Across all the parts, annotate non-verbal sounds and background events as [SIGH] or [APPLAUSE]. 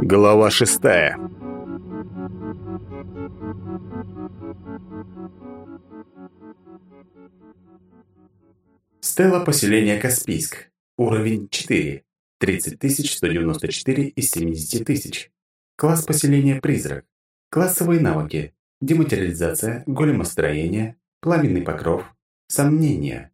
Глава шестая. Стелла поселения Каспийск. Уровень 4. 30194 из 70 тысяч. Класс поселения Призрак. Классовые навыки. Дематериализация, големостроение, пламенный покров, сомнения.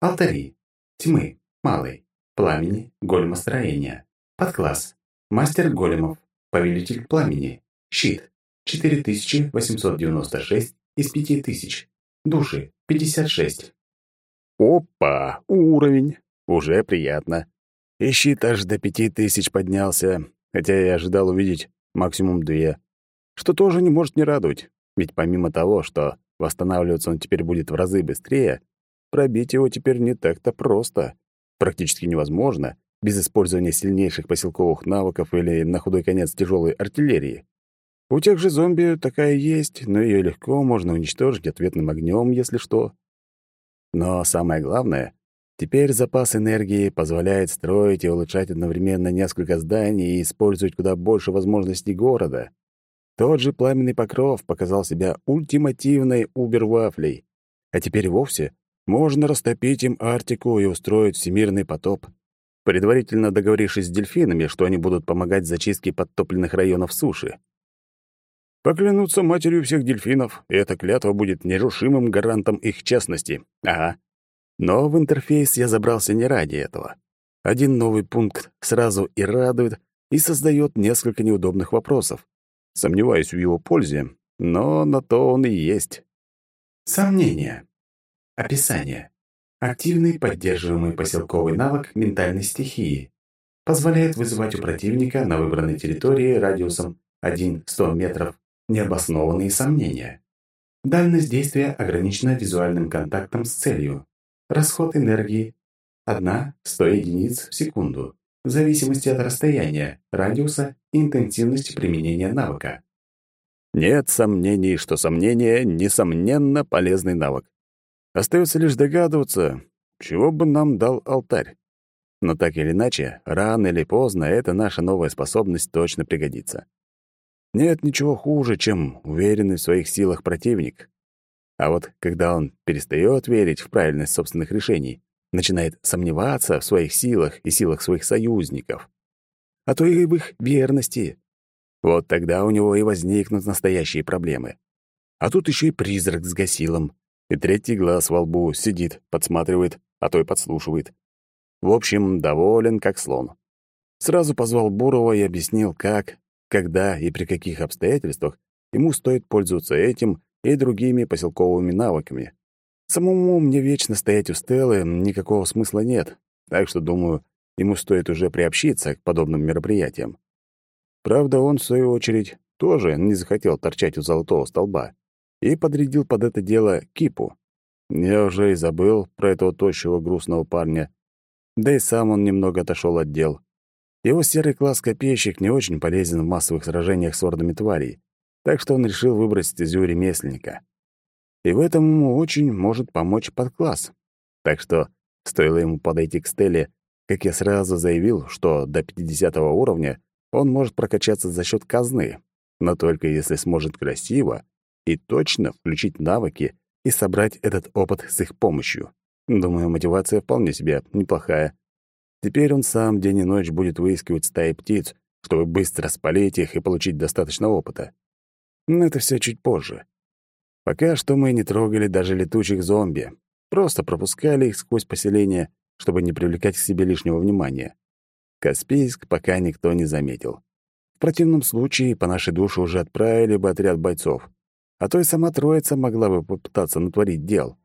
Алтари. Тьмы. Малый. Пламени. Големостроение. Подкласс. Мастер големов. Повелитель пламени. Щит. 4896 из 5000. Души. 56. Опа, уровень. Уже приятно. И щит аж до пяти тысяч поднялся, хотя я ожидал увидеть максимум две. Что тоже не может не радовать, ведь помимо того, что восстанавливаться он теперь будет в разы быстрее, пробить его теперь не так-то просто. Практически невозможно, без использования сильнейших поселковых навыков или, на худой конец, тяжелой артиллерии. У тех же зомби такая есть, но ее легко можно уничтожить ответным огнем, если что. Но самое главное, теперь запас энергии позволяет строить и улучшать одновременно несколько зданий и использовать куда больше возможностей города. Тот же пламенный покров показал себя ультимативной убер-вафлей, а теперь вовсе можно растопить им Арктику и устроить всемирный потоп, предварительно договорившись с дельфинами, что они будут помогать в зачистке подтопленных районов суши. Поклянуться матерью всех дельфинов, и эта клятва будет нерушимым гарантом их честности. Ага. Но в интерфейс я забрался не ради этого. Один новый пункт сразу и радует, и создает несколько неудобных вопросов. Сомневаюсь в его пользе, но на то он и есть. Сомнения. Описание. Активный поддерживаемый поселковый навык ментальной стихии. Позволяет вызывать у противника на выбранной территории радиусом 1-100 метров Необоснованные сомнения. Дальность действия ограничена визуальным контактом с целью. Расход энергии 1-100 единиц в секунду, в зависимости от расстояния, радиуса и интенсивности применения навыка. Нет сомнений, что сомнение — несомненно полезный навык. Остается лишь догадываться, чего бы нам дал алтарь. Но так или иначе, рано или поздно эта наша новая способность точно пригодится. Нет ничего хуже, чем уверенный в своих силах противник. А вот когда он перестает верить в правильность собственных решений, начинает сомневаться в своих силах и силах своих союзников, а то и в их верности, вот тогда у него и возникнут настоящие проблемы. А тут еще и призрак с гасилом, и третий глаз во лбу сидит, подсматривает, а то и подслушивает. В общем, доволен как слон. Сразу позвал Бурова и объяснил, как когда и при каких обстоятельствах ему стоит пользоваться этим и другими поселковыми навыками. Самому мне вечно стоять у Стеллы никакого смысла нет, так что, думаю, ему стоит уже приобщиться к подобным мероприятиям. Правда, он, в свою очередь, тоже не захотел торчать у золотого столба и подрядил под это дело кипу. Я уже и забыл про этого тощего грустного парня, да и сам он немного отошел от дел. Его серый класс-копейщик не очень полезен в массовых сражениях с ордами тварей, так что он решил выбрать стезю ремесленника. И в этом ему очень может помочь подкласс. Так что стоило ему подойти к Стелле, как я сразу заявил, что до 50 уровня он может прокачаться за счет казны, но только если сможет красиво и точно включить навыки и собрать этот опыт с их помощью. Думаю, мотивация вполне себе неплохая. Теперь он сам день и ночь будет выискивать стаи птиц, чтобы быстро спалить их и получить достаточно опыта. Но это все чуть позже. Пока что мы не трогали даже летучих зомби, просто пропускали их сквозь поселение, чтобы не привлекать к себе лишнего внимания. Каспийск пока никто не заметил. В противном случае по нашей душе уже отправили бы отряд бойцов, а то и сама троица могла бы попытаться натворить дел.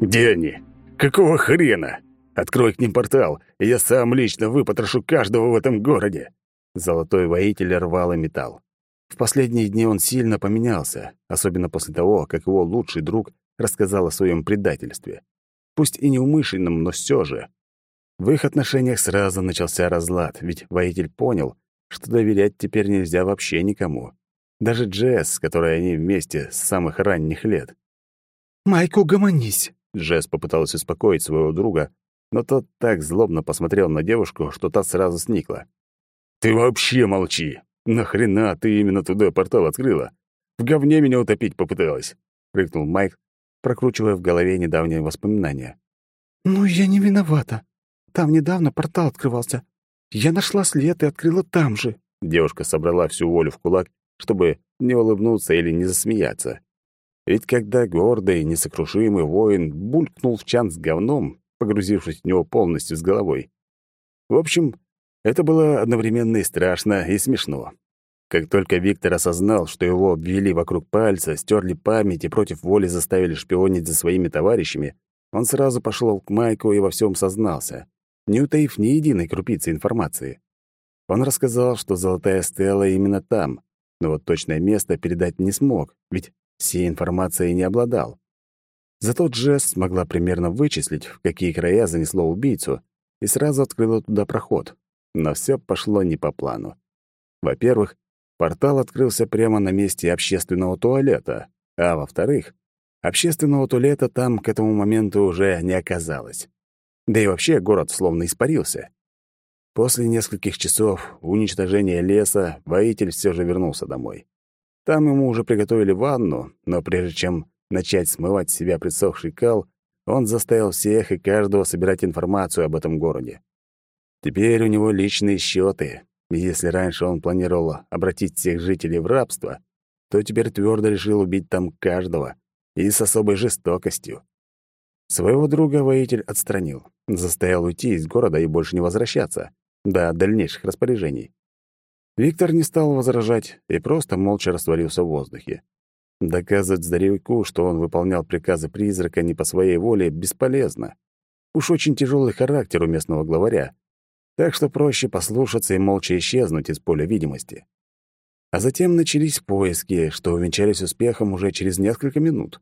«Где они? Какого хрена? Открой к ним портал, и я сам лично выпотрошу каждого в этом городе!» Золотой воитель рвал и металл. В последние дни он сильно поменялся, особенно после того, как его лучший друг рассказал о своем предательстве. Пусть и неумышленном, но все же. В их отношениях сразу начался разлад, ведь воитель понял, что доверять теперь нельзя вообще никому. Даже Джесс, с которой они вместе с самых ранних лет. «Майк, угомонись!» Джесс попыталась успокоить своего друга, но тот так злобно посмотрел на девушку, что та сразу сникла. «Ты вообще молчи! Нахрена ты именно туда портал открыла? В говне меня утопить попыталась!» — рыкнул Майк, прокручивая в голове недавние воспоминания. «Ну, я не виновата. Там недавно портал открывался. Я нашла след и открыла там же». Девушка собрала всю волю в кулак, чтобы не улыбнуться или не засмеяться. Ведь когда гордый, несокрушимый воин булькнул в чан с говном, погрузившись в него полностью с головой. В общем, это было одновременно и страшно, и смешно. Как только Виктор осознал, что его обвели вокруг пальца, стерли память и против воли заставили шпионить за своими товарищами, он сразу пошел к Майку и во всем сознался, не утаив ни единой крупицы информации. Он рассказал, что золотая стела именно там, но вот точное место передать не смог, ведь всей информацией не обладал. Зато Джесс смогла примерно вычислить, в какие края занесло убийцу, и сразу открыла туда проход. Но все пошло не по плану. Во-первых, портал открылся прямо на месте общественного туалета, а во-вторых, общественного туалета там к этому моменту уже не оказалось. Да и вообще город словно испарился. После нескольких часов уничтожения леса воитель все же вернулся домой. Там ему уже приготовили ванну, но прежде чем начать смывать с себя присохший кал, он заставил всех и каждого собирать информацию об этом городе. Теперь у него личные счеты. Если раньше он планировал обратить всех жителей в рабство, то теперь твердо решил убить там каждого, и с особой жестокостью. Своего друга воитель отстранил, заставил уйти из города и больше не возвращаться до дальнейших распоряжений. Виктор не стал возражать и просто молча растворился в воздухе. Доказывать здоровяку, что он выполнял приказы призрака не по своей воле, бесполезно. Уж очень тяжелый характер у местного главаря, так что проще послушаться и молча исчезнуть из поля видимости. А затем начались поиски, что увенчались успехом уже через несколько минут.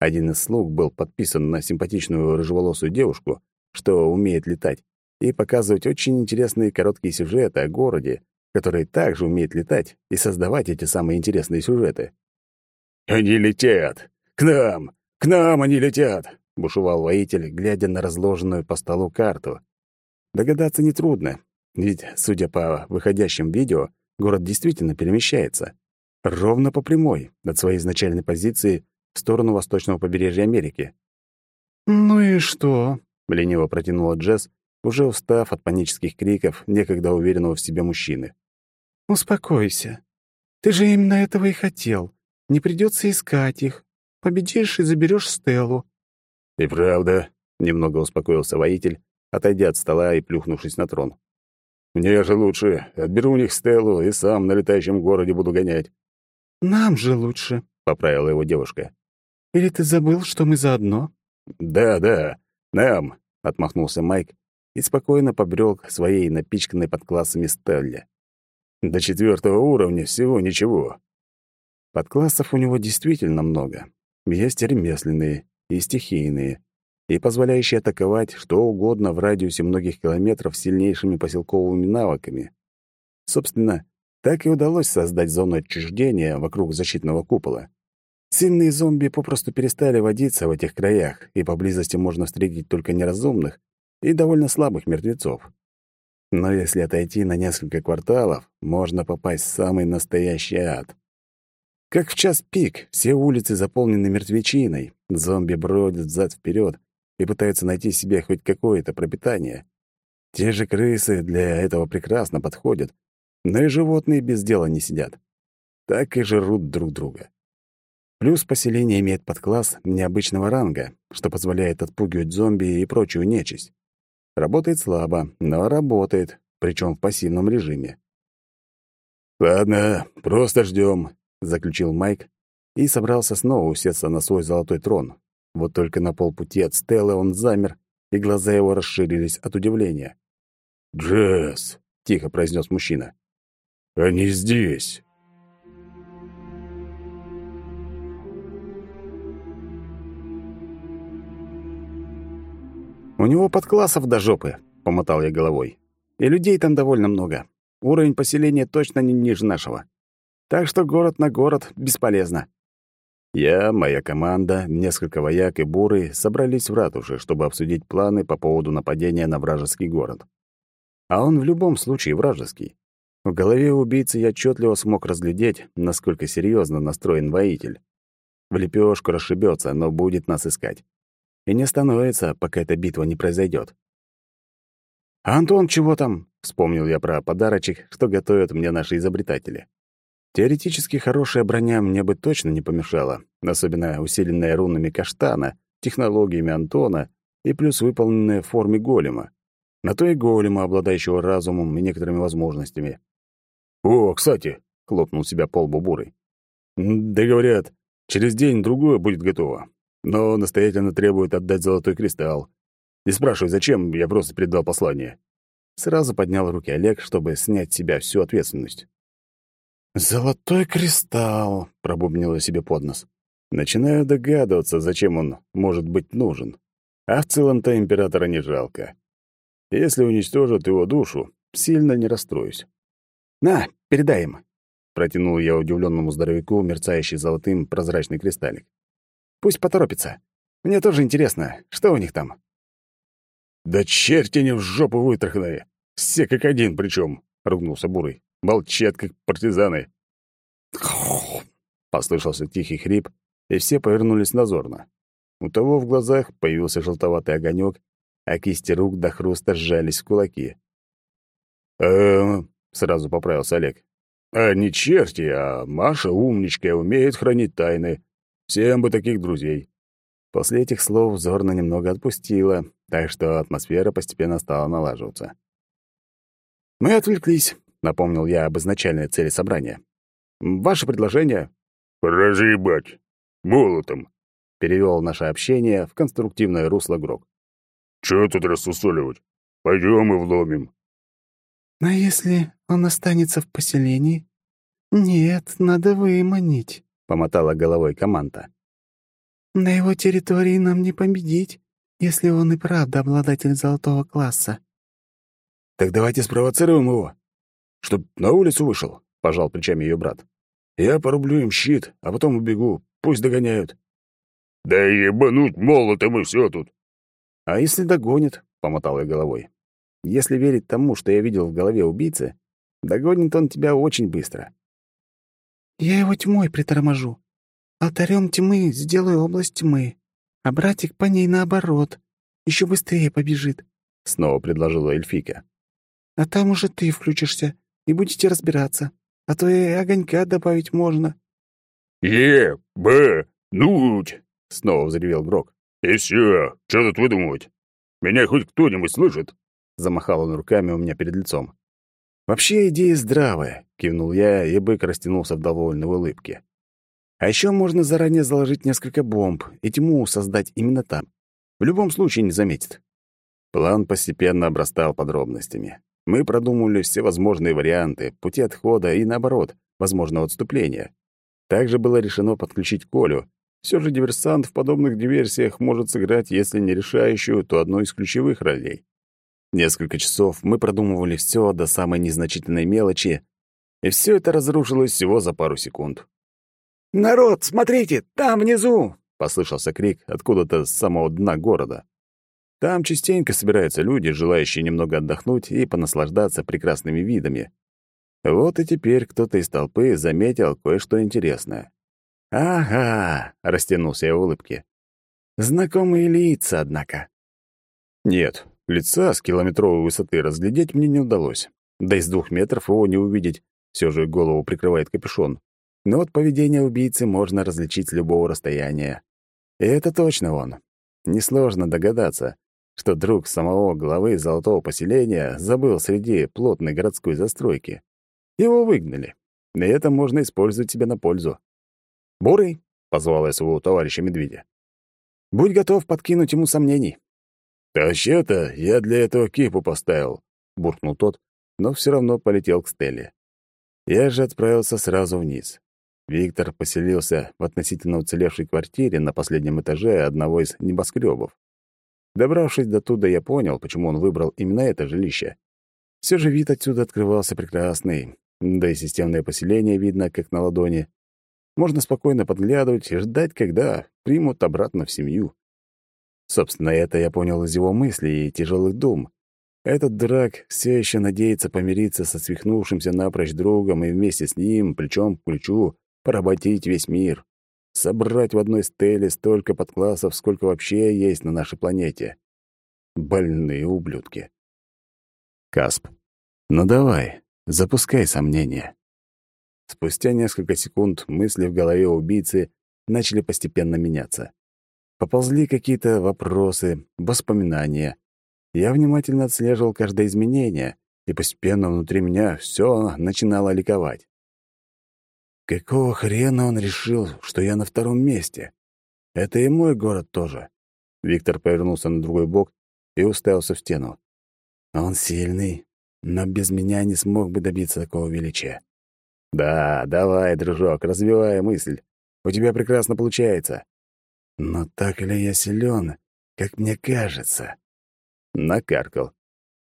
Один из слуг был подписан на симпатичную рыжеволосую девушку, что умеет летать, и показывать очень интересные короткие сюжеты о городе, который также умеет летать и создавать эти самые интересные сюжеты. «Они летят! К нам! К нам они летят!» — бушевал воитель, глядя на разложенную по столу карту. Догадаться нетрудно, ведь, судя по выходящим видео, город действительно перемещается. Ровно по прямой, от своей изначальной позиции в сторону восточного побережья Америки. «Ну и что?» — лениво протянула Джесс, уже устав от панических криков некогда уверенного в себе мужчины. «Успокойся. Ты же именно этого и хотел. Не придется искать их. Победишь и заберешь Стеллу». «И правда», — немного успокоился воитель, отойдя от стола и плюхнувшись на трон. «Мне же лучше. Отберу у них Стеллу и сам на летающем городе буду гонять». «Нам же лучше», — поправила его девушка. «Или ты забыл, что мы заодно?» «Да, да, нам», — отмахнулся Майк и спокойно побрел к своей напичканной под классами Стелле. До четвертого уровня всего ничего. Подклассов у него действительно много. Есть ремесленные и стихийные, и позволяющие атаковать что угодно в радиусе многих километров сильнейшими поселковыми навыками. Собственно, так и удалось создать зону отчуждения вокруг защитного купола. Сильные зомби попросту перестали водиться в этих краях, и поблизости можно встретить только неразумных и довольно слабых мертвецов. Но если отойти на несколько кварталов, можно попасть в самый настоящий ад. Как в час пик, все улицы заполнены мертвечиной, зомби бродят взад вперед и пытаются найти себе хоть какое-то пропитание. Те же крысы для этого прекрасно подходят, но и животные без дела не сидят. Так и жрут друг друга. Плюс поселение имеет подкласс необычного ранга, что позволяет отпугивать зомби и прочую нечисть. Работает слабо, но работает, причем в пассивном режиме. «Ладно, просто ждем, заключил Майк и собрался снова усесться на свой золотой трон. Вот только на полпути от Стеллы он замер, и глаза его расширились от удивления. «Джесс!» — тихо произнес мужчина. «Они здесь!» «У него подклассов до жопы», — помотал я головой. «И людей там довольно много. Уровень поселения точно не ниже нашего. Так что город на город бесполезно». Я, моя команда, несколько вояк и буры собрались в ратуше, чтобы обсудить планы по поводу нападения на вражеский город. А он в любом случае вражеский. В голове убийцы я отчетливо смог разглядеть, насколько серьезно настроен воитель. В лепешку расшибется, но будет нас искать. И не остановится, пока эта битва не произойдет. «А Антон чего там?» — вспомнил я про подарочек, что готовят мне наши изобретатели. Теоретически хорошая броня мне бы точно не помешала, особенно усиленная рунами каштана, технологиями Антона и плюс выполненная в форме голема. На то и голема, обладающего разумом и некоторыми возможностями. «О, кстати!» — хлопнул себя пол бурый. «Да говорят, через день-другой будет готово, но настоятельно требует отдать золотой кристалл. Не спрашивай, зачем, я просто передал послание». Сразу поднял руки Олег, чтобы снять с себя всю ответственность. «Золотой кристалл», — пробубнила себе под нос. Начинаю догадываться, зачем он может быть нужен. А в целом-то императора не жалко. Если уничтожат его душу, сильно не расстроюсь. «На, передай им!» — протянул я удивленному здоровяку мерцающий золотым прозрачный кристаллик. «Пусть поторопится. Мне тоже интересно, что у них там?» «Да черти не в жопу вытраханные! Все как один причем!» — ругнулся Бурый. «Молчат, как партизаны!» [LAUGHS] Послышался тихий хрип, и все повернулись назорно. У того в глазах появился желтоватый огонек, а кисти рук до хруста сжались в кулаки. «Эм, — сразу поправился Олег. «А не черти, а Маша умничка, умеет хранить тайны. Всем бы таких друзей». После этих слов Зорна немного отпустила, так что атмосфера постепенно стала налаживаться. «Мы отвлеклись», — напомнил я об изначальной цели собрания. «Ваше предложение?» «Разъебать! Молотом!» — перевел наше общение в конструктивное русло Грок. «Чё тут рассусоливать? Пойдем и вломим». «А если он останется в поселении?» «Нет, надо выманить», — помотала головой команда. «На его территории нам не победить, если он и правда обладатель золотого класса». «Так давайте спровоцируем его, чтоб на улицу вышел», — пожал плечами ее брат. «Я порублю им щит, а потом убегу, пусть догоняют». «Да ебануть молотом и все тут». «А если догонит?» — помотал я головой. Если верить тому, что я видел в голове убийцы, догонит он тебя очень быстро. «Я его тьмой приторможу. Алтарем тьмы сделаю область тьмы, а братик по ней наоборот, еще быстрее побежит», — снова предложила эльфика. «А там уже ты включишься и будете разбираться, а то и огонька добавить можно». «Е, Б, нуть!» — снова взревел Грок. «И все, что тут выдумывать? Меня хоть кто-нибудь слышит?» Замахал он руками у меня перед лицом. «Вообще идея здравая», — кивнул я, и бык растянулся в довольной улыбке. «А еще можно заранее заложить несколько бомб и тьму создать именно там. В любом случае не заметит». План постепенно обрастал подробностями. Мы продумывали все возможные варианты, пути отхода и, наоборот, возможного отступления. Также было решено подключить Колю. Все же диверсант в подобных диверсиях может сыграть, если не решающую, то одну из ключевых ролей. Несколько часов мы продумывали все до самой незначительной мелочи, и все это разрушилось всего за пару секунд. «Народ, смотрите, там внизу!» — послышался крик откуда-то с самого дна города. Там частенько собираются люди, желающие немного отдохнуть и понаслаждаться прекрасными видами. Вот и теперь кто-то из толпы заметил кое-что интересное. «Ага!» — растянулся я в улыбке. «Знакомые лица, однако». Нет, Лица с километровой высоты разглядеть мне не удалось. Да и с двух метров его не увидеть. Все же голову прикрывает капюшон. Но вот поведение убийцы можно различить с любого расстояния. И это точно он. Несложно догадаться, что друг самого главы золотого поселения забыл среди плотной городской застройки. Его выгнали. И это можно использовать себе на пользу. «Бурый», — позвал я своего товарища Медведя, — «будь готов подкинуть ему сомнений». «Вообще-то я для этого кипу поставил», — буркнул тот, но все равно полетел к Стелле. Я же отправился сразу вниз. Виктор поселился в относительно уцелевшей квартире на последнем этаже одного из небоскребов. Добравшись до туда, я понял, почему он выбрал именно это жилище. Все же вид отсюда открывался прекрасный, да и системное поселение видно, как на ладони. можно спокойно подглядывать и ждать, когда примут обратно в семью. Собственно, это я понял из его мыслей и тяжелых дум. Этот драк все еще надеется помириться со свихнувшимся напрочь другом и вместе с ним, плечом к плечу, поработить весь мир. Собрать в одной стеле столько подклассов, сколько вообще есть на нашей планете. Больные ублюдки. Касп, ну давай, запускай сомнения. Спустя несколько секунд мысли в голове убийцы начали постепенно меняться. Поползли какие-то вопросы, воспоминания. Я внимательно отслеживал каждое изменение, и постепенно внутри меня все начинало ликовать. Какого хрена он решил, что я на втором месте? Это и мой город тоже. Виктор повернулся на другой бок и уставился в стену. Он сильный, но без меня не смог бы добиться такого величия. Да, давай, дружок, развивай мысль. У тебя прекрасно получается. Но так ли я силен, как мне кажется? Накаркал.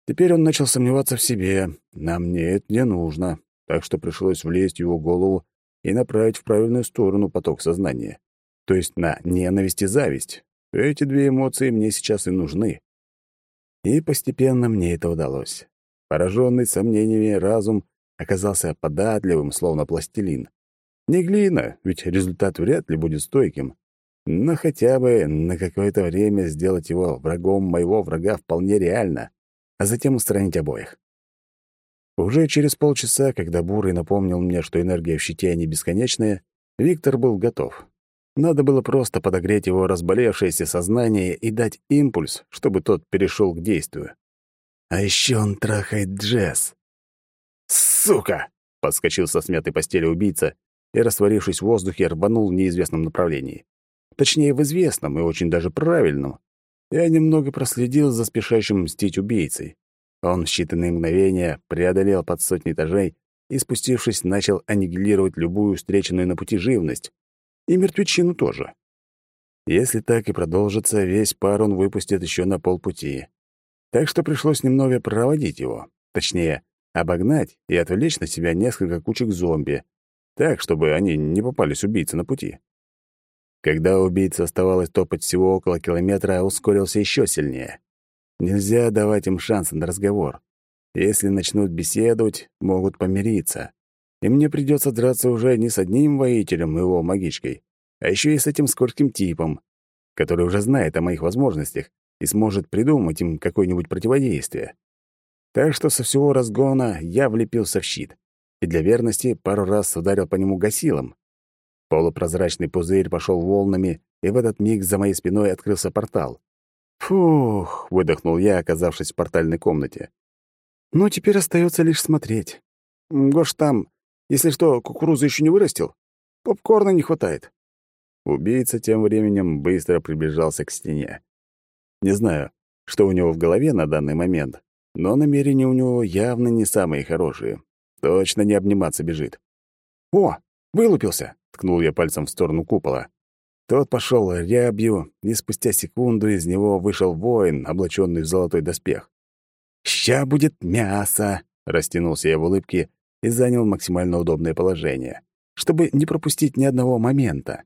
Теперь он начал сомневаться в себе. Нам мне это не нужно, так что пришлось влезть в его голову и направить в правильную сторону поток сознания. То есть на ненависть и зависть. Эти две эмоции мне сейчас и нужны. И постепенно мне это удалось. Пораженный сомнениями разум оказался податливым, словно пластилин. Не глина, ведь результат вряд ли будет стойким. Но хотя бы на какое-то время сделать его врагом моего врага вполне реально, а затем устранить обоих. Уже через полчаса, когда Бурый напомнил мне, что энергия в щите не бесконечная, Виктор был готов. Надо было просто подогреть его разболевшееся сознание и дать импульс, чтобы тот перешел к действию. А еще он трахает Джесс. «Сука!» — подскочил со смятой постели убийца и, растворившись в воздухе, рванул в неизвестном направлении. Точнее, в известном и очень даже правильном. Я немного проследил за спешащим мстить убийцей. Он в считанные мгновения преодолел под сотни этажей и, спустившись, начал аннигилировать любую встреченную на пути живность. И мертвечину тоже. Если так и продолжится, весь пар он выпустит еще на полпути. Так что пришлось немного проводить его. Точнее, обогнать и отвлечь на себя несколько кучек зомби, так, чтобы они не попались убийце на пути. Когда убийце оставалось топать всего около километра, ускорился еще сильнее. Нельзя давать им шанс на разговор. Если начнут беседовать, могут помириться. И мне придется драться уже не с одним воителем и его магичкой, а еще и с этим скользким типом, который уже знает о моих возможностях и сможет придумать им какое-нибудь противодействие. Так что со всего разгона я влепился в щит и для верности пару раз ударил по нему гасилом. Полупрозрачный пузырь пошел волнами, и в этот миг за моей спиной открылся портал. «Фух!» — выдохнул я, оказавшись в портальной комнате. «Ну, теперь остается лишь смотреть. Гош там, если что, кукурузу еще не вырастил? Попкорна не хватает». Убийца тем временем быстро приближался к стене. Не знаю, что у него в голове на данный момент, но намерения у него явно не самые хорошие. Точно не обниматься бежит. «О, вылупился!» — ткнул я пальцем в сторону купола. Тот пошел рябью, и спустя секунду из него вышел воин, облаченный в золотой доспех. «Ща будет мясо!» — растянулся я в улыбке и занял максимально удобное положение, чтобы не пропустить ни одного момента.